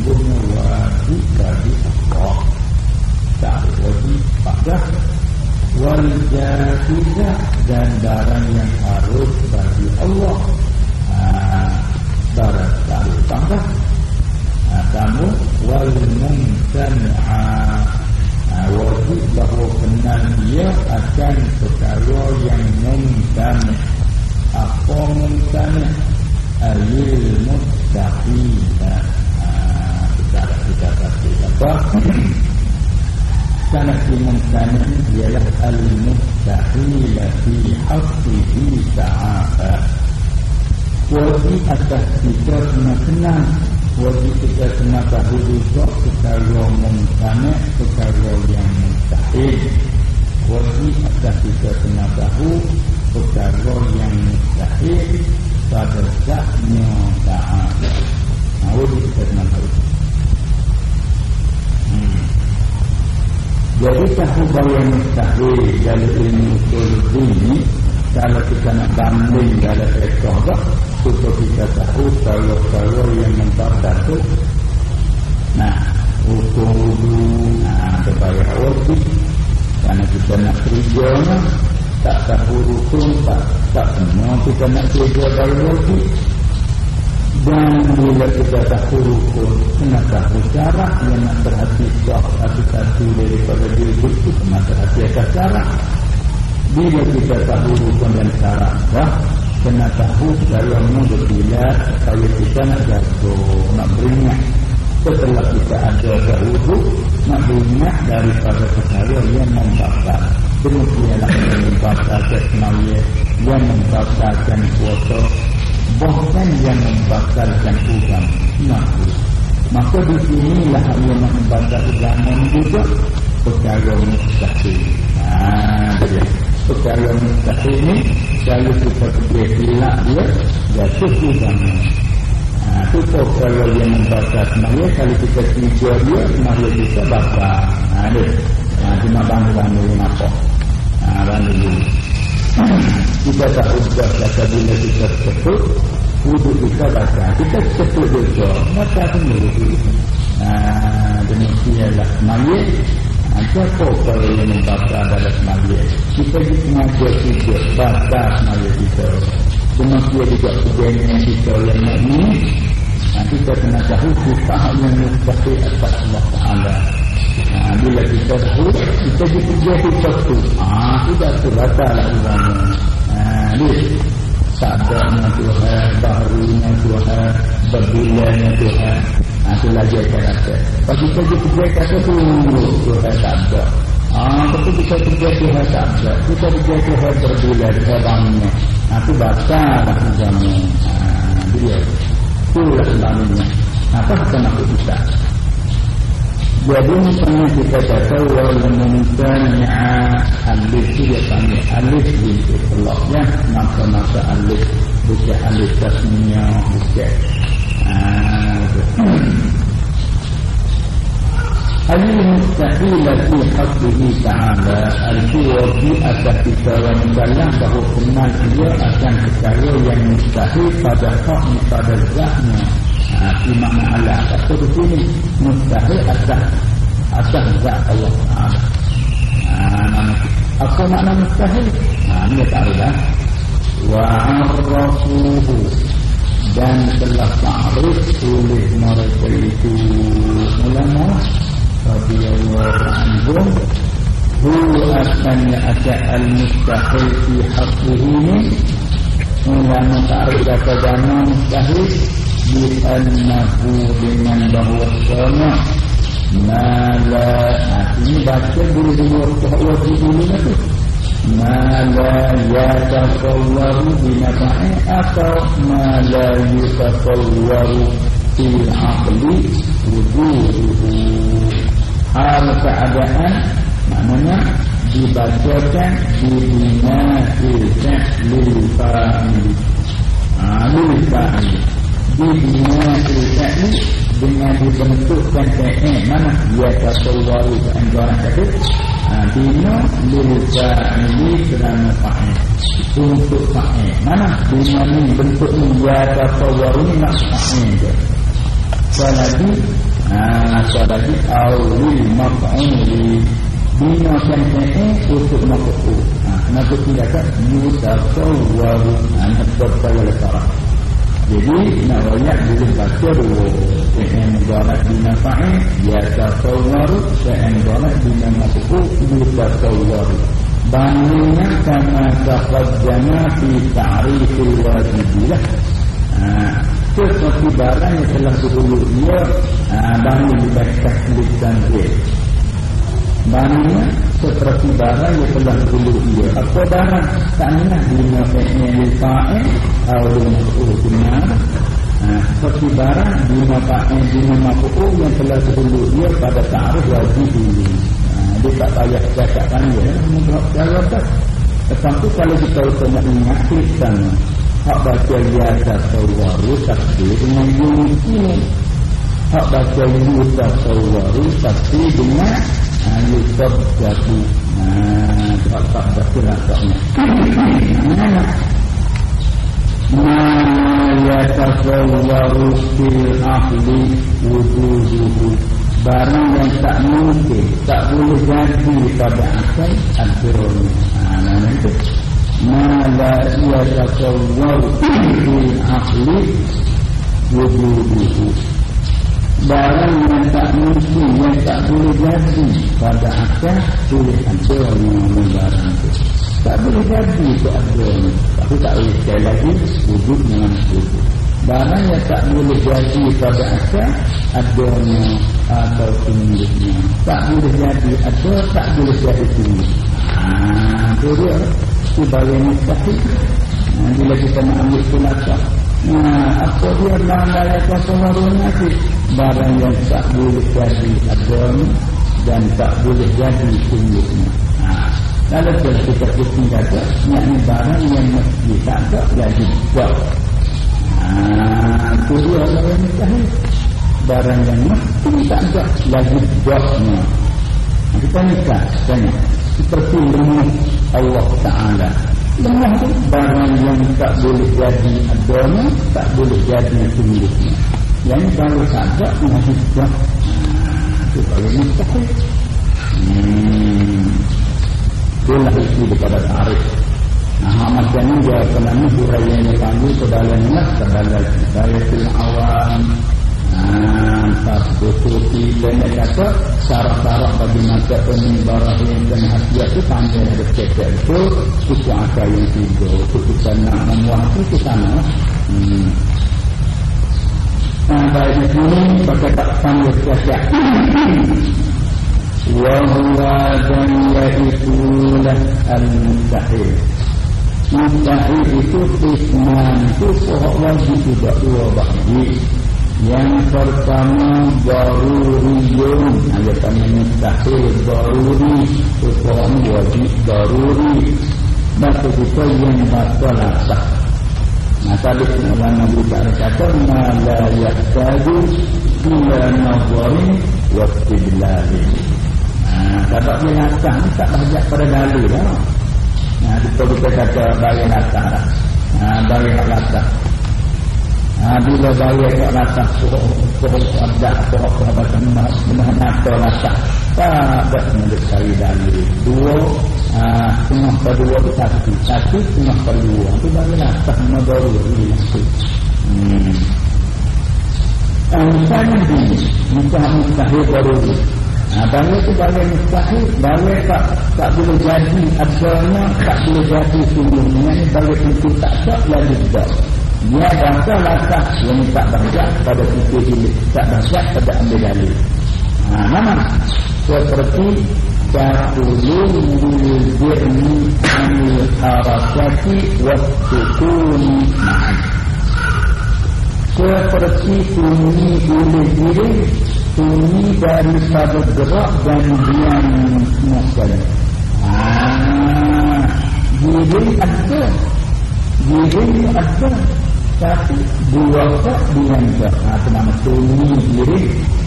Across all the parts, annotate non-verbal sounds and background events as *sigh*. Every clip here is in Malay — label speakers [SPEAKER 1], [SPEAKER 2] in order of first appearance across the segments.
[SPEAKER 1] Sungguhnya wajib bagi Allah Tak wajib pada wal jatizah dan barang yang harus bagi Allah ha, barang tak tambah ha, kamu wal mumtan'a ha, wajib bahawa kenal dia akan perkara yang mumtan'a apa mumtan'a ayil mustahil ha, kita pasti apa sanad mumtani ialah al-mustahil fi haqqihi ta'ala wajib atas kita kena kenal wajib kita kena tahu juga perkara mumtani perkara yang mustahil wajib atas kita kena tahu perkara yang mustahil pada zatnya ta'ala. Nah, wajib kita kena tahu Jadi tahu bahawa mustahil dalam ilmu usul ini kalau kita nak banding dalam ekor tak? Supaya kita tahu kalau-kalau yang membaca itu nah hukum wudu nah terbayar wajib karena kita nak kerja tak tahu hukum tak tak semua kita nak kerja bayar wajib dan bila kita tahu rukun Kena tahu cara Yang nak berhati Satu-satu daripada diri itu Kena berhati atas cara Bila kita tahu rukun dan cara dah, Kena tahu Dalamnya berbila Supaya kita nak jatuh Nak beringat. Setelah kita ada dahulu Nak beringat daripada perkara Yang membakar. Demikianlah yang membakar Yang membakarkan kuasa bahkan yang membatalkan agama nahu maka di sinilah yang membatalkan agama juga perkara mustahil. Ah dia. Perkara mustahil ini kalau kita pergi hilak dia jatuh agama Ah, itu kalau yang membaca semuanya kalau kita tiga dia semuanya kita baca ada ah, cuma bantu-bantu apa ah, bantu kita tak ubah kata bila kita sebut wudhu kita baca. Kita sebut dosa. Pun wudhu nah demikianlah. Mayat ada apa yang membaca adalah mayat kita juga baca mayat kita. Demikian juga kejadian kita yang ini nah, kita kena tahu kita yang mustahil atas Allah Ta'ala Ha, bila kita tahu, kita jadi satu. Ah, sudah tu batal lah agama. Ha, dia tak ada Tuhan, barunya Tuhan, berbulanya Tuhan. Ha, itu lagi akan rasa. Kalau kita kerja kata tu, Tuhan tak ada. Ah, tapi kita kerja Tuhan tak ada. Kita kerja Tuhan berbulan, Tuhan bangunnya. Ha, itu lah agama. Ha, dia. Itulah sebabnya. Apa kita nak kita? Jadi misalnya kita kata wal mumtani'a alif dia panggil alif binti Allah ya maka-maka alif bukan alif tasmiya bukan. Alif mustahil fi haqqihi ta'ala. Al-Fiwafi atas kita yang dalam bahawa kenal dia akan perkara yang mustahil pada hak pada zatnya di makna Allah Kata di sini Mustahil asah Asah zat Allah Ta'ala. Apa makna mustahil? Nah, ini tak ada Wa'arrafuhu Dan telah ta'rif oleh mereka itu. Ulama Radiyallahu anhum Hu asalnya ada al-mustahil fi haqqihi ini Ulama ta'rif kata jana mustahil bi'annahu dengan bahwasanya mala nah, ini baca dulu dulu wajib dulu tu. Ma la yatasawwaru binafa'i atau ma la yatasawwaru fil aqli wujuduhu hal keadaan maknanya dibacakan dibina ilsah lil fa'il ha, fa'il dibina ilsah dengan dibentukkan fi'il mana yatasawwaru keanggaran tadi Ha, bina lilka ini kerana fa'il untuk fa'il mana bina ni bentuk ni ya tatawar ni nak fa'il je selagi ha, selagi awli maf'uli bina kan fi'il untuk maf'ul ha, kenapa tidak kan yutatawar ha, nak berkaya lekarah jadi nak banyak boleh baca dua. Fi'in mubarak bina fa'in Ya tasawwaru Fi'in mubarak bina mafuku Ya tasawwaru Bandingnya Kama tafadzana Fi ta'rifil wajibilah. Seperti barang yang telah dulu dia Banding dibaca Klik dan dia Bandingnya seperti barang yang telah dulu dia apa barang? Tak lima fa'in lil fa'in atau fu'ul benar. Ha, seperti barang lima fa'in lima mafu'ul yang telah dulu dia pada ta'arif wajib dulu ha, dia tak payah cakapkan dia mudah cara tak tetapi kalau kita nak ingat kristian hak baca biasa sawaru takdir dengan bunyi ini. Hak baca biasa sawaru takdir dengan Yusuf jadi tak tak betul rasanya. Ma yatasawwaru fil ahli wujuduhu. Barang yang tak mungkin Tak boleh jadi pada akal Akhirnya. Nah itu Ma la yatasawwaru fil ahli wujuduhu barang yang tak mungkin yang tak boleh jadi pada akal boleh ada yang barang itu tak boleh jadi itu ada tapi tak boleh sekali lagi wujud dengan wujud. Barang yang tak boleh jadi pada akal adanya atau pemiliknya tak boleh jadi ada tak boleh jadi pemilik haa itu dia. Itu barang mustahil bila kita nak ambil kulakah Nah, apa dia? Mengamalkan pengaruhnya itu? Barang yang tak boleh jadi agama dan tak boleh jadi sungguhnya. Nah, kalau kita pusing kata, ini barang yang mesti tak ada jadi buat. Itu dia barang yang. Barang yang mesti tak ada lagi buatnya. Nah, kita nikah, tanya. Seperti rumah Allah Ta'ala Lemah tu barang yang tak boleh jadi adanya, tak boleh jadi pemiliknya. Yang baru saja masih tak. Itu kalau mustahil. Hmm. Itulah itu daripada tarikh. Nah, ni dia pernah ni yang panggil ke dalam nak ke dalam dayatul awam tak bersuci dan dia kata syarat-syarat bagi mata penimbarah yang kena hati itu panjang ada cekak itu suku akal yang tiga itu kita nak memuah itu sana hmm. Baik di sini pakai tak panggil cekak wahuwa dan yaitulah al-mustahil. Mustahil itu isman itu pohon wajib juga dua bahagi yang pertama daruriyun. Ada kami mustahil daruri. Tuhan wajib daruri. Maka kita yang batal asah Nah tadi ulama berbicara kata Mala yaktadu Bila Nah sebab dia asah ni tak banyak pada dalil lah Nah kita kita kata bayar asah lah Nah bayar asah Ha, bila bayar kat latah Pohon ada Pohon perabatan Menahan mata latah Tak ada Menurut cari dalil Dua ha, Tengah kedua itu satu Satu tengah kedua Itu bagi latah Menurut Ini Hmm. Misalnya ini Muka mustahil baru Nah, bangga itu bangga mustahil Bangga tak, tak boleh jadi Adanya tak boleh jadi ini bangga itu tak tak Lagi tak dia baca lakah yang tak baca pada fikir ini tak baca pada ambil dalil. Ha, mana seperti تقولون بالجرم عن الحركة والسكون معا seperti sunyi oleh diri sunyi daripada gerak dan diam muskal ah, diri ada diri ada tapi dua tak diam tak itu nama sunyi diri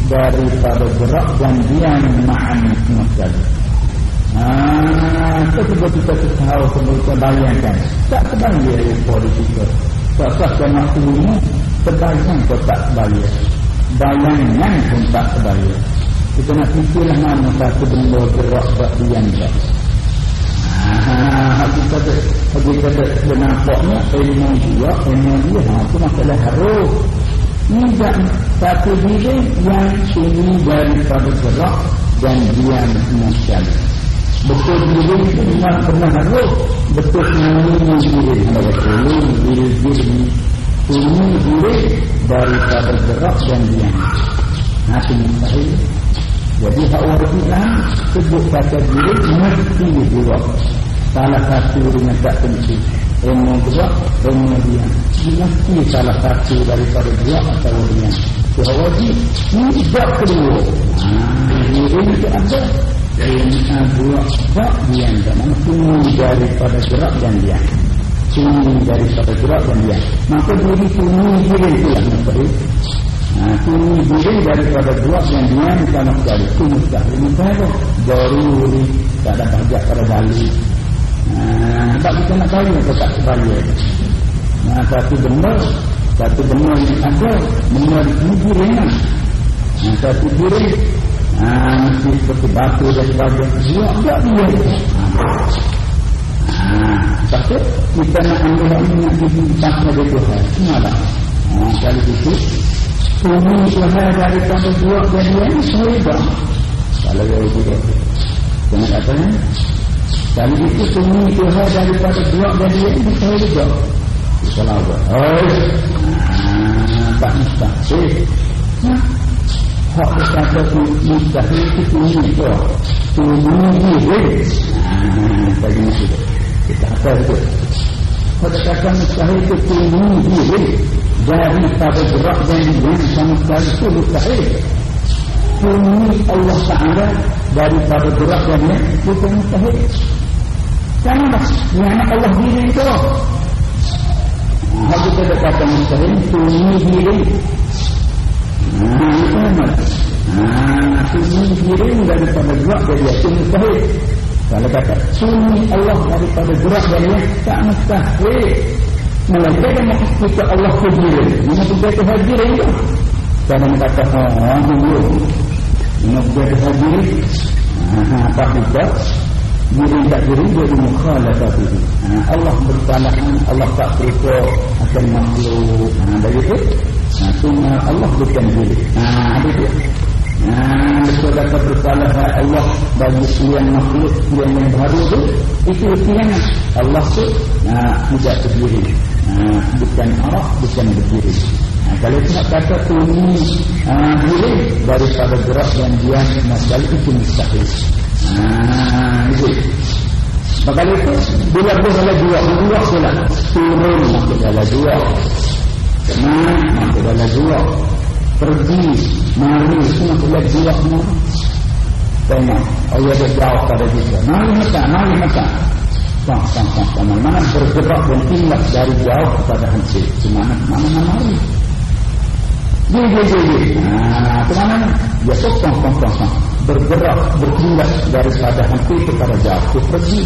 [SPEAKER 1] daripada gerak dan diam ma'an muskal Ah, itu sebab kita tahu kita bayangkan. Tak sedang dia di situ. Tak sah kena punya Terbayang kau tak bayar Bayangan pun tak bayar Kita nak fikirlah mana satu benda gerak tak diam. Tak Haa, kita ada, kita ada, kita nampaknya ilmu dia, ilmu dia, ha, itu masalah harus. Ini tak satu diri yang ini daripada gerak dan diam masyarakat. Betul diri memang pernah harus. Betul ini diri, betul diri, diri, ini diri daripada gerak dan diam. Nanti mustahil. Jadi hak orang Islam sebut kata diri mesti juga. Salah satu dengan tak tentu. Ilmu gerak, ilmu diam. Mesti salah satu daripada gerak atau diam. Itu wajib. Ini tidak kedua. Diri itu ada. Ilmu gerak, tak diam. Dan mesti daripada gerak dan diam sunyi daripada gerak dan dia. Maka diri sunyi diri itu yang memberi. Nah, sunyi diri daripada gerak dan dia sama sekali. Itu mustahil. Mustahil Daruri. Tak ada hajat pada balik. Nah, sebab kita nak tahu atau tak sebalik. Nah, satu benda. Satu benda yang ada. Benda ini diri. Nah, satu diri. Nah, mesti seperti batu dan sebagainya. Dia tak dia. Nah, tapi kita nak ambil ini nak dibimbang pada Tuhan. Kenapa? Ha, kalau itu, ini Tuhan daripada dua jadian sehingga. Kalau dia itu, jangan katanya. Kalau itu, ini Tuhan daripada dua jadian sehingga. Kalau apa? Oh, tak mustahil. Nah, hak berkata mustahil itu ini itu. Ini ini. Nah, bagi maksudnya. Kita apa itu? Pada kata mustahil itu tinggi diri dari pada gerak dan yang sama sekali itu mustahil. Tinggi Allah Taala daripada gerak dan yang itu mustahil. Kenapa? Yang Allah diri itu. Hal kita kata mustahil tinggi diri. Nah. Nah, tinggi diri daripada gerak dan yang itu mustahil. Kalau kata sunyi Allah daripada gerak dan yang tak mustahil. Melainkan dia mengakibat Allah sendiri. Mana tu dia hadir itu? Kalau kata. Mana tu dia hadir? Tak juga. Diri tak diri, dia di mukhalah tadi. Allah bersalahan, Allah tak berupa akan makhluk. Dari itu, sunyi Allah bukan diri. Ada dia. Nah, betul kata bersalah Allah bagi sekian makhluk yang yang baru itu itu sekian Allah tu nah, tidak berdiri nah, bukan arah bukan berdiri nah, kalau tidak kata tuni nah, boleh daripada gerak dan diam masalah itu mustahil itu maka itu bila boleh ada dua dua pula turun masuk dalam dua nah, masuk dalam dua pergi mari semua boleh jiwa semua. Tengok Allah dia jauh pada kita. Mari mata mari mata sang sang sang sang mana bergerak dan tinggal dari jauh kepada hansi mana mana mana mari? Dia dia dia dia nah ke mana? Sang sang sang sang sang bergerak bertinggal daripada hansi kepada jauh itu pergi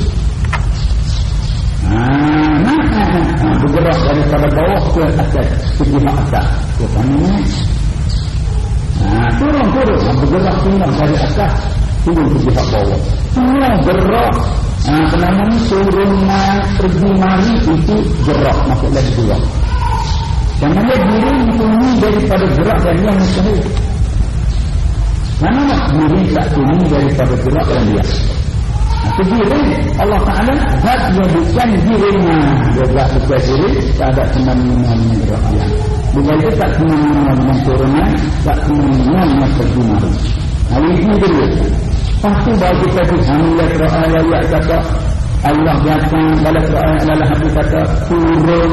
[SPEAKER 1] Nah, nah, nah, nah, bergerak daripada bawah ke atas, ke atas. Ke mana Ha, turun, turun. Ha, bergerak tinggal dari atas. Turun ke bawah. Semua gerak. Ha, kenapa ni turun pergi mari itu gerak. Masuk lagi keluar. Kerana dia diri ini daripada gerak dan yang mustahil. Mana diri tak turun daripada gerak dan dia. Itu diri Allah Ta'ala Zat yang bukan dirinya. Dia tak bukan diri Tak ada kemana-mana yang gerak dia. Bila itu tak kemana-mana yang turunnya Tak kemana-mana yang mari Hari ini dulu Pasti bahawa kita dihamilah Quran ayat kata Allah datang dalam Quran adalah hadis kata turun.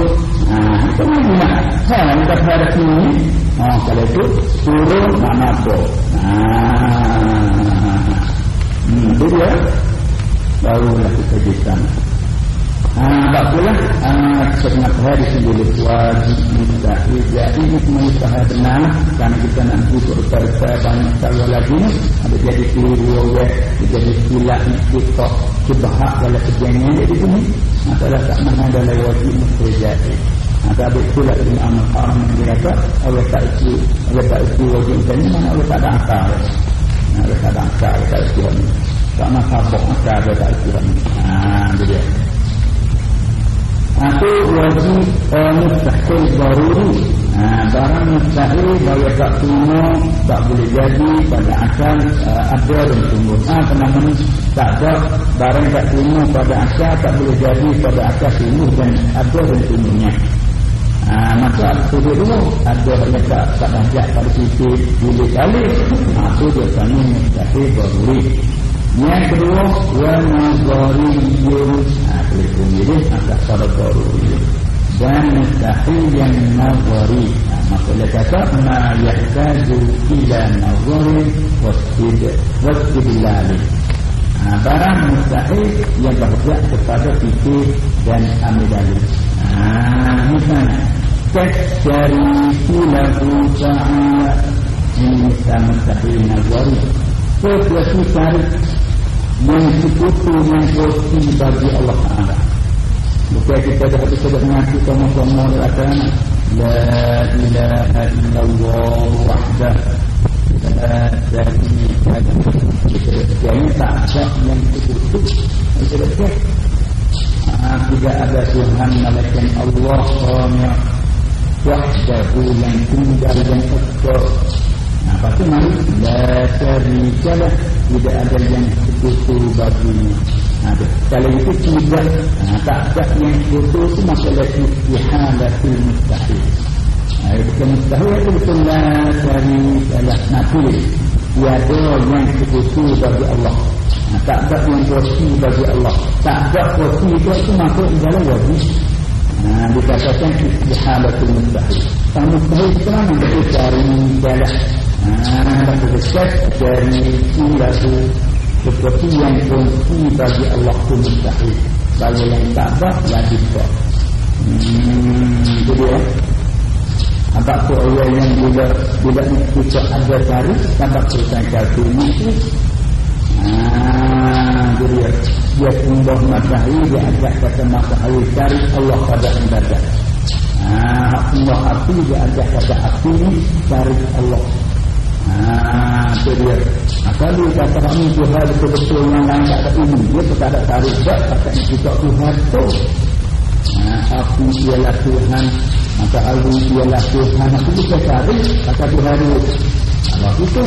[SPEAKER 1] Ha, itu mana? Ha, kita pada sini. Ha, kalau itu turun mana apa? Ha, hmm, itu dia. Barulah kita di. Ah, tak pula ah, setengah hari sebelum wajib mustahil jadi ini semua mustahil benar karena kita nak butuh serta banyak salah lagi ada jadi keliru ya jadi silap kita sebahak dalam kejadian di sini masalah tak mana dalam wajib mustahil jadi. Ada betul lah ini amal haram yang dia kata Allah tak isi Allah tak isi wajib ini mana Allah tak ada akal. Allah tak ada akal Allah tak isi wajib tak nak sabuk akal Allah tak isi wajib haa dia atau wajib uh, mustahil daruri ha, barang mustahil bahaya tak semua tak boleh jadi pada asal uh, ada dan sungguh ha, ni? Tak ada barang tak semua pada asal tak boleh jadi pada asal sungguh dan ada dan sungguhnya ha, maka itu dulu ada yang tak banyak pada sisi boleh kali. Ha, itu dia kami mustahil daruri yang kedua wa nazariyun ha boleh ini agak pada daruri dan mustahil yang nazari ha, maksudnya kata ma yahtaju ila nazari wasid wasidlali ha, barang mustahil yang berhubungan kepada fikir dan ambil dalil ha, misalnya kacari kulahu ta'ala. Ini mustahil nazari. Sesuatu cari yang sekutu yang bagi Allah Ta'ala Bukan kita dah sudah mengaku sama-sama Katakan La ilaha illallah wahdah. Tak ada yang Itu betul Tidak ada Tuhan Malaikan Allah Wahdahu yang tinggal yang kekal Nah, lepas tu mari lah tidak ada yang sekutu baginya. Ha, kalau itu tidak, ha, yang sekutu itu masalah istihalatul mustahil. Ha, bukan mustahil itu betul lah dari salah nabi. Tiada yang sekutu bagi Allah. Ha, tak ada yang kursi bagi Allah. Tak ada kursi itu, itu masuk dalam wajib. Ha, dikatakan istihalatul mustahil. Tak mustahil itu kan yang cari jalan ada dekat dari ilatu seperti yang kunci bagi Allah itu mustahil. Bagi yang tak ada wajib kok hmm, itu dia apa tu orang yang bila bila kita ada cari dapat cerita jatuh itu Ah, jadi dia tumbuh matahari dia ajak kata matahari cari Allah pada ibadah. Ah, Allah api dia ajak kata api cari Allah. Haa, itu dia. Kalau kata kami Tuhan betul-betul yang lain tak ada ini, dia tak ada tarik tak, kata juga Tuhan tu. Haa, aku ialah Tuhan, maka aku ialah Tuhan, aku bisa tarik, kata Tuhan itu. Kalau itu,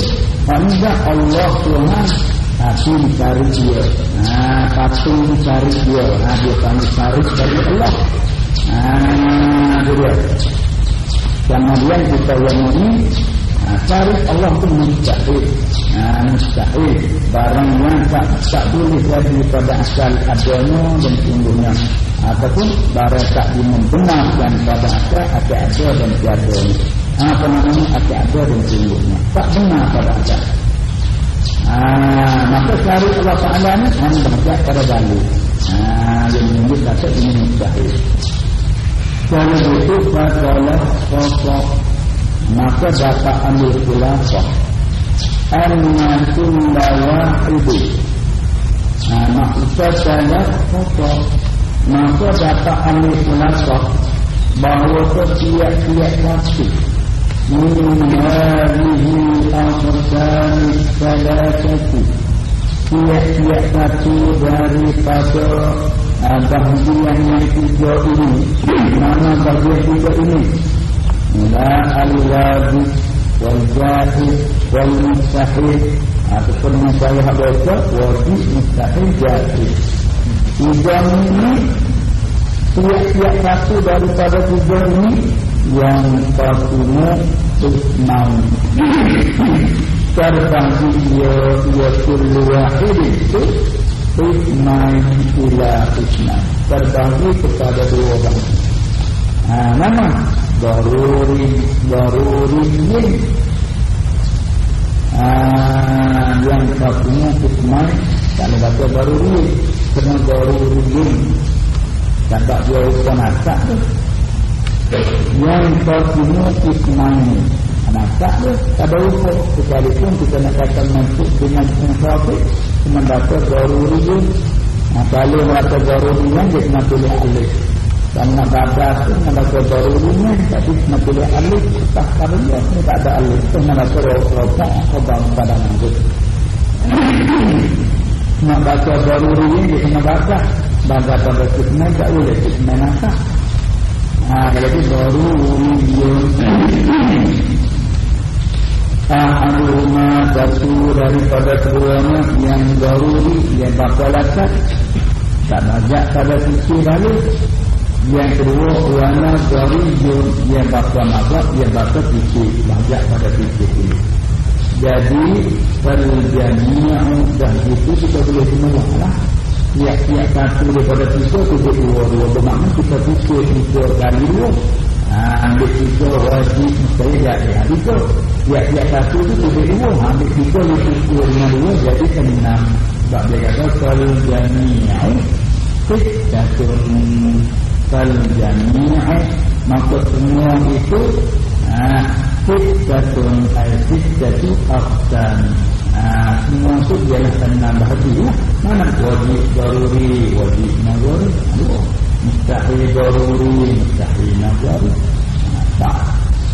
[SPEAKER 1] tidak Allah Tuhan, aku mencari dia. Haa, patung mencari dia. Haa, dia kami cari dari Allah. Itu dia. Kemudian kita yang ini, cari Allah itu mustahil nah, mustahil barang yang tak, tak boleh jadi pada asal adanya dan sungguhnya. Ataupun barang tak membenarkan pada asal ada ada dan tiada apa namanya? Ada ada dan sungguhnya. Tak benar pada asal. Ah, maka cari Allah Ta'ala ni hanya berhubungan pada dalil. Ah, yang menyebut kata ini mustahil. Kalau itu, Fatalah Sosok maka dapat ambil khilafah. Anna kulla wahidi nah maksudnya saya foto maka dapat ambil khilafah bahawa setiap-tiap satu. Min hadihi al-qurdan salatati tiap-tiap satu daripada bahagian yang tiga ini. Mana bahagian tiga ini ما الواجب والجائز والمستحيل أتقول من صحيح بيتا واجب مستحيل جائز إذا من tiap-tiap satu daripada tiga ini yang pastinya ismam terbang dia dia perlu wahid itu ismai ila ismam terbagi kepada dua orang. Nah, nama daruri daruri ini ha, yang satunya ismain kalau baca daruri kena daruri ini tak tak dia upan asap tu yang satunya ismain Nampak tu, tak ada ukur. Sekalipun kita nak kata masuk dengan sesuatu, cuma baca daruri. Nah, kalau baca daruri yang dia kena alih. Dan nak baca tu, nak baca daruri ni, tapi kena pilih alih. Tak kalau dia, ni tak ada alih. Tu nak rokok, kobang pada nanti. nak baca daruri ni, dia kena baca. Baca pada fitnah, tak boleh fitnah nasa. Ah, kalau itu daruri dia. Ahaduma satu daripada keduanya yang daruri yang bakal lakat tak banyak pada sisi lalu yang kedua wana dari yang bakal mazhab yang bakal sisi banyak pada sisi ini. Jadi perjanian dan itu kita boleh semua lah. Tiap-tiap satu daripada sisi itu dua-dua bermakna kita sisi tiga kali dua Ha, ambil tiga wajib tak ada tiga tiap-tiap satu tu tu dua ambil tiga lebih tiga dengan dua jadi enam. Sebab dia kata kalau jami'ah sejatun kalau jami'ah maka semua itu sejatun sejatun afsan semua itu ialah enam bahagia. Mana wajib daruri? Wajib nazari dua mustahil daruri mustahil nazari tak.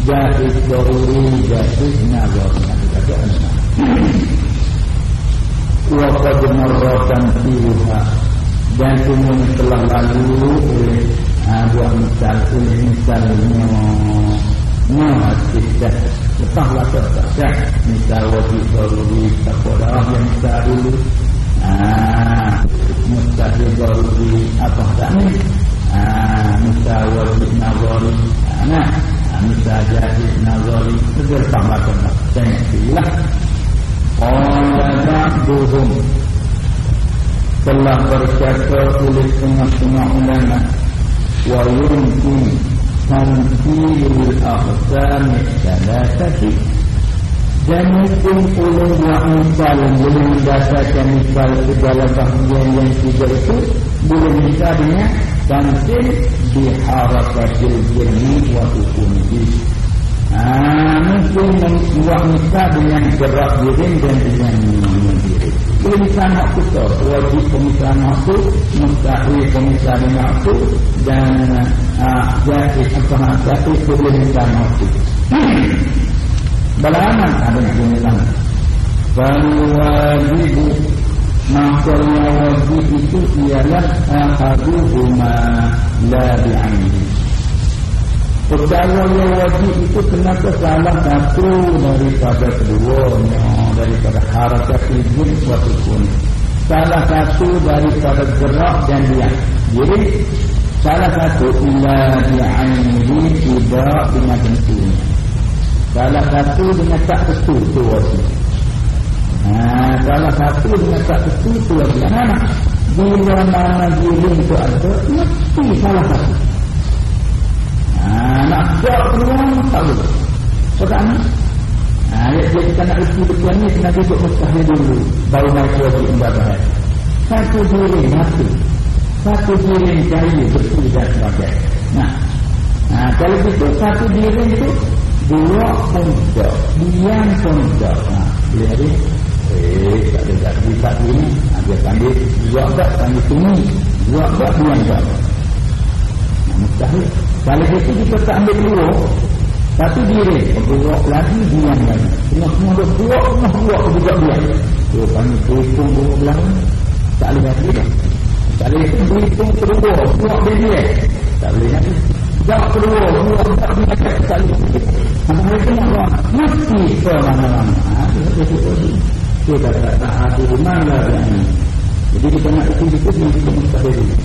[SPEAKER 1] Jahil daruri jahil nazari nanti kata anak *clears throat* waqad marratan fiha. Dan semua telah lalu oleh buat misal oleh misalnya Nah, kita letaklah terbaca misal wajib daruri tak pada yang misal dulu. Ah, mustahil daruri apa tak ni. Ah, misal wajib nazari ah, nah. Misal jadi nazari segera tambah tambah jangan silah Qala ba'duhum telah berkata oleh tengah-tengah ulama tanfirul ahsan salatati dan mungkin oleh buat misal boleh mendasarkan misal segala bahagian yang tiga itu boleh misal dengan tanfir biharakatil jirni wa hukumih Ah, mungkin membuat misal dengan gerak diri dan dengan diri. Boleh misal nak kita, wajib pemisal nak itu, mustahil pemisal nak itu, dan ah, jadi apa jadi boleh misal nak itu. Balaman ada yang punya sana. Wajib maka wajib itu ialah ahaduhuma la bi'aini. Percaya yang wajib itu kenapa salah satu daripada keduanya daripada harakat izin suatu pun salah satu daripada gerak dan diam jadi salah satu ila di'ainihi tidak dengan tentunya salah satu dengan tak tentu itu wajib ha, salah satu dengan tak tentu itu wajib mana? Bila mana giling itu ada mesti salah satu Ha, nak buat peluang tak boleh. So ni? Ha, ya, dia kita nak isi betul ni, kena duduk mustahil dulu. Baru naik wajib ibadah. Satu diri mati. Satu diri jaya bersih dan sebagainya. Nah, ha, kalau begitu satu diri itu dua pun tak. Diam pun tak. Ha, lihat ni. Eh, tak ada tak ada tak ini. Ha, dia panggil, dua tak, panggil tunggu. Dua tak, diam tak. Ha, mustahil. Kalau itu kita tak ambil dua Satu diri. Bergerak lagi diam lagi. Semua semua duk buat Semua buat juga dia Dia panggil berhitung dua belah Tak boleh lagi dah. Tak boleh itu berhitung kedua Buat dia Tak boleh lagi. Jawab kedua Buat tak boleh lagi Tak boleh lagi. Hari itu nak Mesti ke mana-mana Kita tak tak ada di mana Jadi kita nak ikut-ikut Kita mesti ada dulu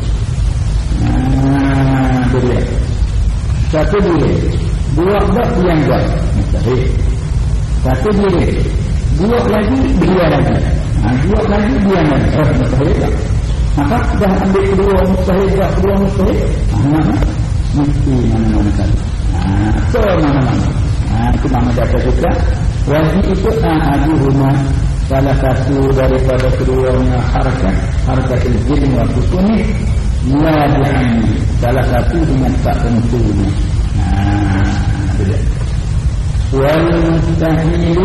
[SPEAKER 1] Nah, itu dia satu diri dua bab yang buat. Mustahil. Satu diri buat lagi dia lagi. Ha, buat lagi dia lagi. Oh mustahil tak? Maka dah ambil kedua mustahil dah kedua mustahil? Ha, mana mesti mana-mana. Kan ha, so mana-mana. Ha, itu mana kata juga. Wajib itu ahadi rumah. Salah satu daripada keduanya harkat harkat jin wa kusuni la bi'ani salah satu dengan tak tentunya nah wal mustahil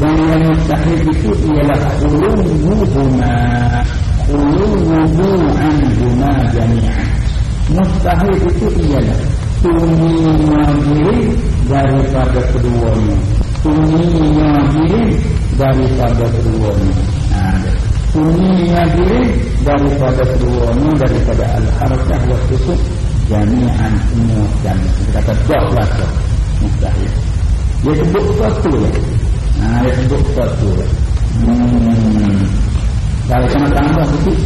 [SPEAKER 1] dan yang mustahil itu ialah khuluhuma khuluhu anhuma jami'an mustahil itu ialah tuminya diri daripada keduanya. Tuminya diri daripada keduanya. Tuminya diri daripada keduanya daripada al-harakah wa sukuk jami'an semua dan kata dok lah mustahil. Dia sebut satu lah ha, dia sebut satu lah hmm. kalau kena tambah sikit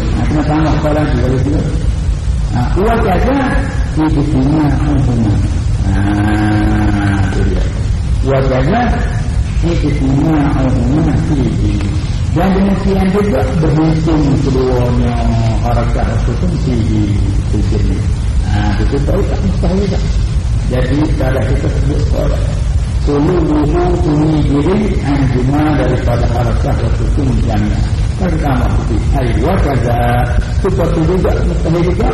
[SPEAKER 1] ha, kena tambah apa lagi kalau tidak ha, kuat saja itu semua semua. Ah itu dia. Kuat saja itu semua semua dan demikian juga berhitung keduanya harakat hukum siji siji ah itu tahu tak mustahil tak? Jadi kalau kita sebut solat Suluhu tuni diri Anjuma daripada harakat Hukum jamiah Pertama itu Aywa kaza Seperti juga Mustahil juga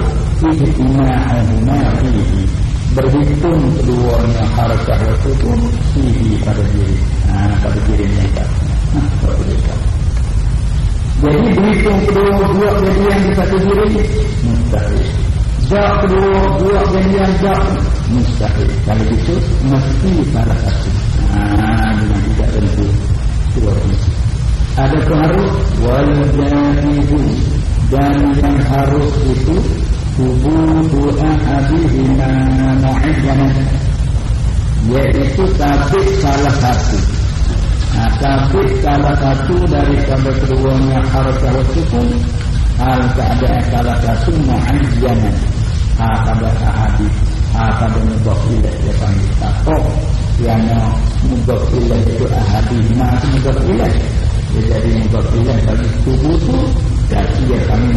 [SPEAKER 1] Ihtina Anjuma Fihi Berhitung keduanya harakat Hukum Fihi pada diri ha, Pada diri mereka. Nah, Jadi berhitung kedua buat jadi yang satu diri Mustahil Jak kedua buat jadi yang jak mustahil. Kalau itu mesti salah satu. Ah, dengan tidak tentu. Dua Ada harus wal jahidu dan yang harus itu tubuh doa abihina mu'ayyanah yaitu tabik salah satu nah, tabik salah satu daripada keduanya harus hukum hal keadaan salah satu mu'ayyanah ha, pada hadis pada mudhaf ilaih dia panggil takoh yang ilaih itu ahadih ma itu mudhaf ilaih dia jadi ilaih bagi tubuh itu jadi dia kami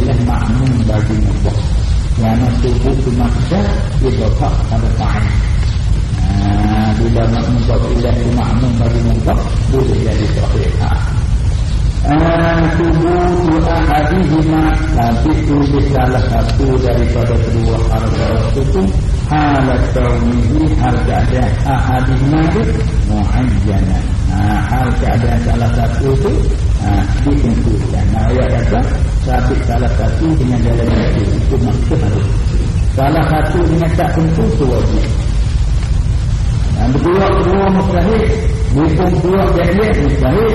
[SPEAKER 1] ilaih makmum bagi mudhaf yang tubuh itu maksud dia bapak pada ta'in bila mudhaf ilaih itu makmum bagi mudhaf boleh jadi sahih tubuh ahadihima tapi tubuh salah satu daripada kedua harga itu halat kaunihi hal keadaan ahadihima itu mu'ayyana nah, hal keadaan salah satu itu nah, nah, ayat kata sabit salah satu dengan jalan itu itu maksud harus salah satu dengan tak tentu itu wajib dan berdua kedua mustahil. Bukan dua jadi mustahil.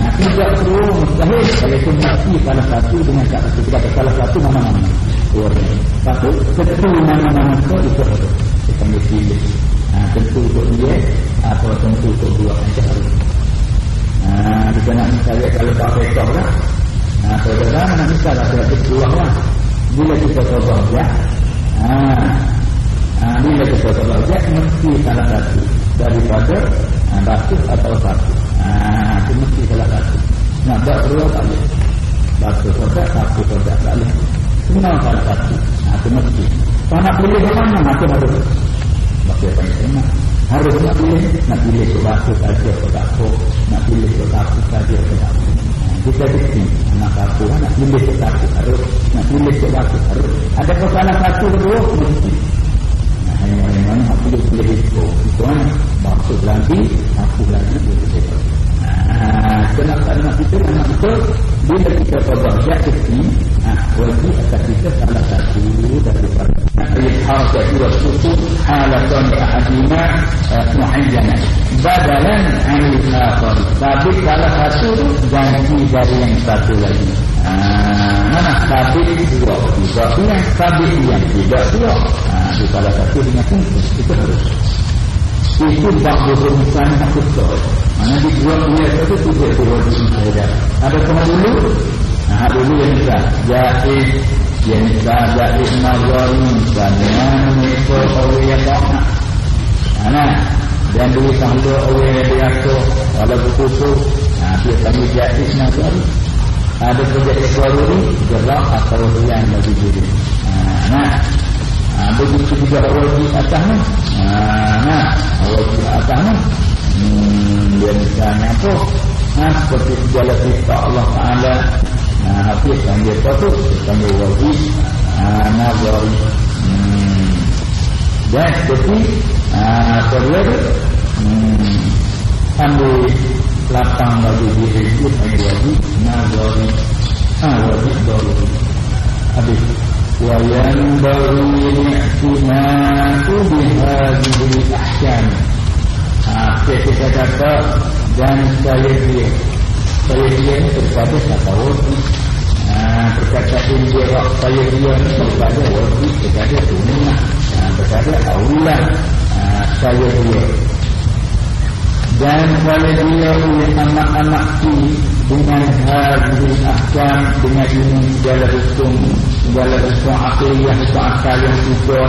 [SPEAKER 1] Nah, tidak perlu mustahil. Kalau itu mesti salah satu dengan tak satu kata salah satu mana-mana Satu, tentu mana-mana itu Itu. Harus Kita mesti. Nah, Tentu untuk dia Atau tentu untuk dua Itu harus Nah, kita nak misalnya kalau tak rekor lah. Nah, saudara nak misalnya Saya berjuang lah. Bila kita coba ya? Nah, nah bila kita coba ya Mesti salah satu Daripada nah, Batu atau satu Ah, itu mesti salah satu. Nak buat dua kali. Satu saja, satu saja kali. Semua salah satu. Nah, itu mesti. Kalau nak pilih ke mana, maka harus. Maka yang Harus nak pilih, nak pilih ke batu saja ke batu. Nak pilih ke batu saja ke batu. Kita bukti, anak satu, nak pilih ke satu harus. Nak pilih ke batu harus. Ada salah satu kedua, mesti. Nah, yang mana aku boleh pilih itu. Kan, maksud lagi, aku lagi boleh pilih. Kenapa anak kita anak kita bila kita coba jatuh ini, ah, wajib akan kita salah satu daripada ayat harakat dua suku halatan ahadina muhayyana badalan anil akhar tapi satu ganti dari yang satu lagi. Ah, mana? Tapi dua. Juga yang tapi yang tidak dua. Ah, di salah satu dengan itu harus. Itu bak berurusan aku tahu. Mana dibuat dia itu tidak berurusan saja. Ada kena dulu. Nah dulu yang kita. Jadi yang kita jadi nazar dan itu kau yang tak. Mana? Dan dulu sahlu orang yang biasa wala berkutu ha, dia kami jahit nak ada kerja ekor ini gerak atau yang bagi diri. Ha, nah. Ha, begitu juga wajib atas ni. Ha, nah. Wajib atas ni. Hmm, dia misalnya apa ha, seperti segala kita Allah Ta'ala. Ha, habis yang dia patut dia wajib. Ha, nazari. Hmm. dan seperti ha, kedua hmm, ambil lapang bagi diri itu bagi wajib nazari ha wajib daruri habis wa yan daruri ni'tina tu bihadiri ahkam ha kita kata dan saya dia. Saya dia ni terpada tak ha berkata pun dia lah saya dia ni terpada wajib terpada dunia ha berkata Allah ha saya dia dan kalau dia oleh anak-anak ini dengan hadis ahkam dengan ini segala hukum segala hukum akhiriyah hukum akal yang kita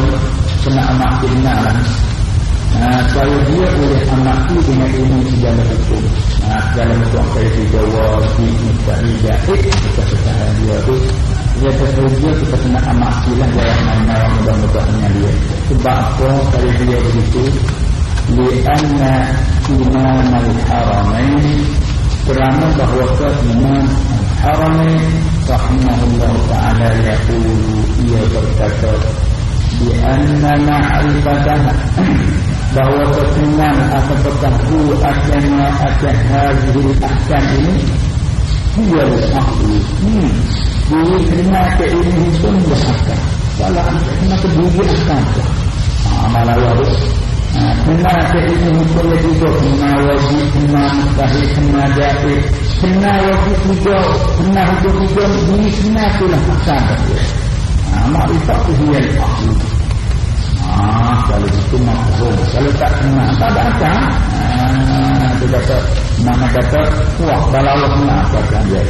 [SPEAKER 1] kena amat benar kalau dia oleh amati dengan ini segala hukum. Segala hukum saya juga wajib mustahil jahit kita sekarang dia tu. Dia tersedia kita kena amati lah jalan mana yang mudah-mudahnya dia. Sebab apa kalau dia begitu? Lianna imam al-haramain. Kerana bahawa imam al-haramain rahimahullah ta'ala yaqulu ia berkata lianna ma'rifatah. *clears throat* Bahawa kesenang atau bertahu akhirnya akan hadil ahkam ini dia bertahu hmm. jadi kena ke ini pun berhakam kalau anda kena ke budi ahkam amalah wabus kena ke ini pun juga kena wajib kena mustahil kena jahil kena wajib juga kena hidup juga ini kena itulah ahkam Makrifat itu dia ahli Ah, kalau itu makhluk. Kalau tak kenal, tak ada apa. Ah, dia kata, mana kata, wah, kalau Allah kenal, apa akan dia?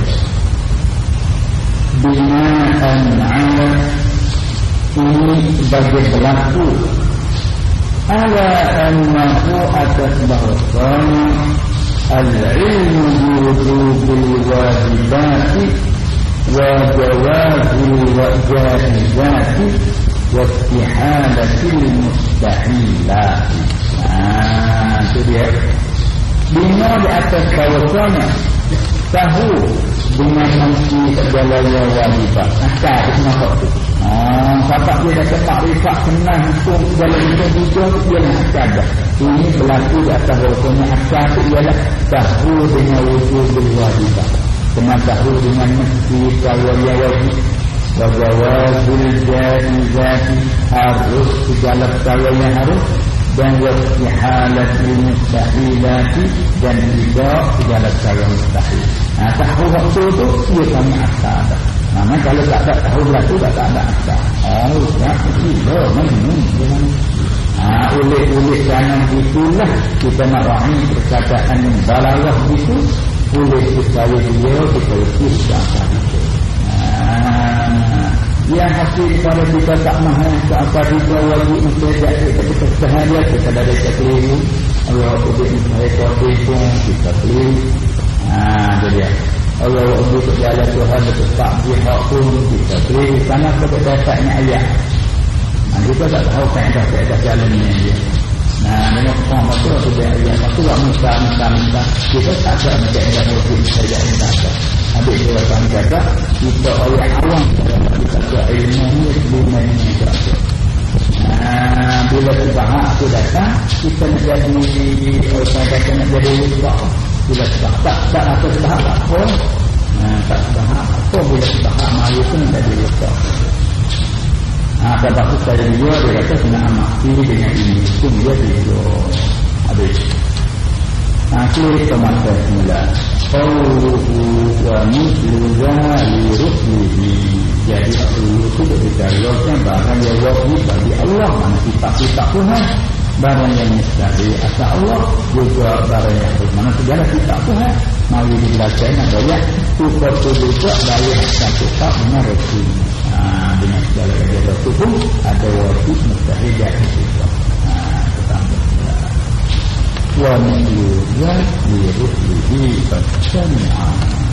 [SPEAKER 1] Bina'an ala ini sebagai berlaku ala annahu atas bahasanya al-ilmu yudubil wajibati wa jawazil wajahizati واستحالة المستحيلات Nah, itu dia. Bina di atas kawasannya tahu dengan mengisi segalanya wajibah. Asal itu nampak tu. Ah, sebab dia dah cepat rifat senang hukum segala itu juga dia nak asal Ini berlaku di atas kawasannya asal itu ialah tahu dengan wujud wajibah. Kena tahu dengan mesti kawasannya wajib wajawazul jaizati harus segala perkara yang harus dan wastihalatil mustahilati dan juga segala perkara mustahil nah, tahu waktu itu ia kami asal Nama kalau tak ada tahu berlaku tak, tak ada asal oh ya gila mana Ah, oleh-oleh jangan itulah kita nak rahim perkataan balalah itu oleh supaya dia kita lekis asal itu yang hasil pada kita tak mahu ke apa juga wajib untuk jadi kita sehari kita dari keliru Allah ubin mereka pun kita keliru ah jadi Allah ubin ke jalan Tuhan betul tak pihak pun kita keliru karena kita datangnya ayat. Nah, kita tak tahu kaedah kaedah jalan ini dia. Nah dengan orang betul sudah ayat satu tak muka muka muka. Kita tak ada kaedah wajib saja ini tak ada Habis dia akan kata Kita orang awam Kita kata ilmu ni Ilmu ni kata Nah, bila sebahak tu datang kita nak jadi orang kata nak jadi lupa bila sebahak tak tak apa tak apa. Nah, tak sebahak apa bila sebahak malu pun jadi lupa nah, sebab tu saya juga dia kata kena amati dengan ini itu dia dia habis. Nah, klik ke masa semula. Qawluhu wa mithlu zali ruslihi jadi Allah itu berbicara barang yang wajib bagi Allah. Mana sifat-sifat Tuhan barang yang mustahil asal Allah juga barang yang harus mana segala sifat Tuhan. Mari dibelajar nak banyak tukar tu juga dari satu tak resim dengan segala ada pun ada wajib mustahil jadi sifat wa min yuriyat li rusulihi fajtami'an